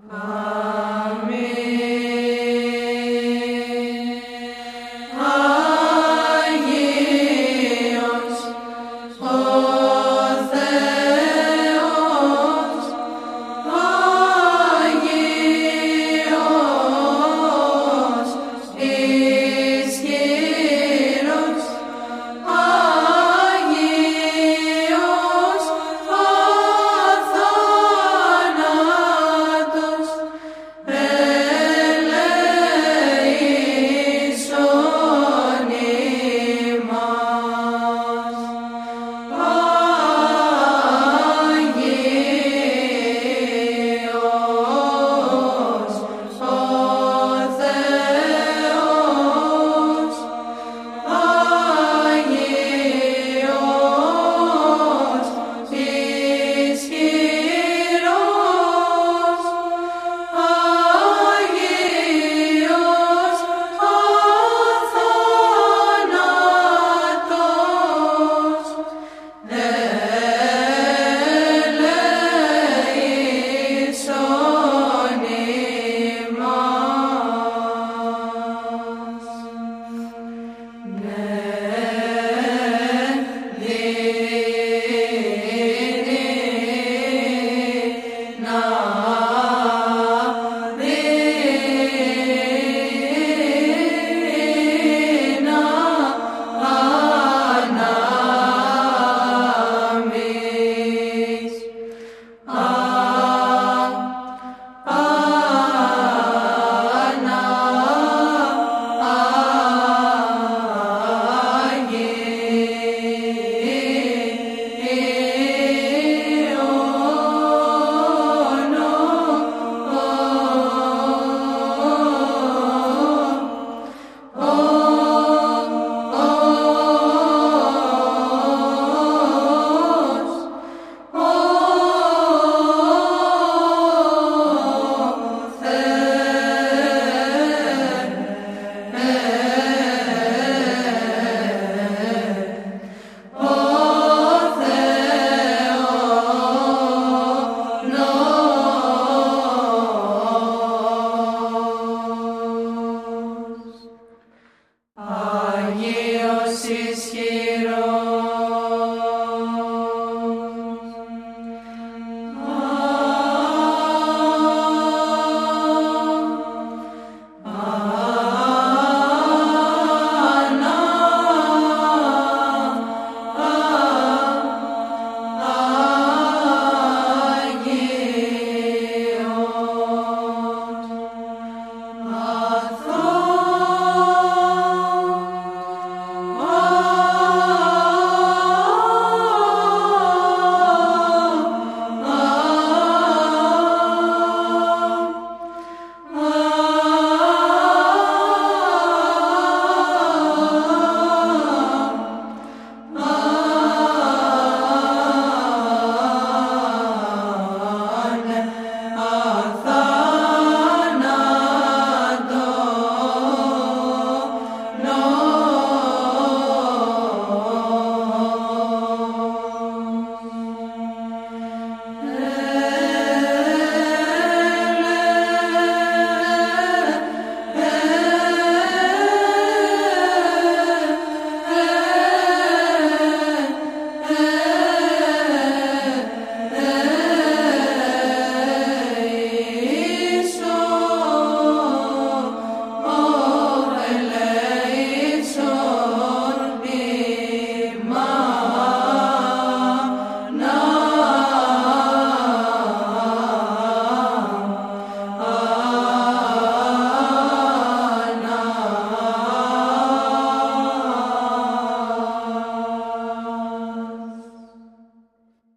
Amen.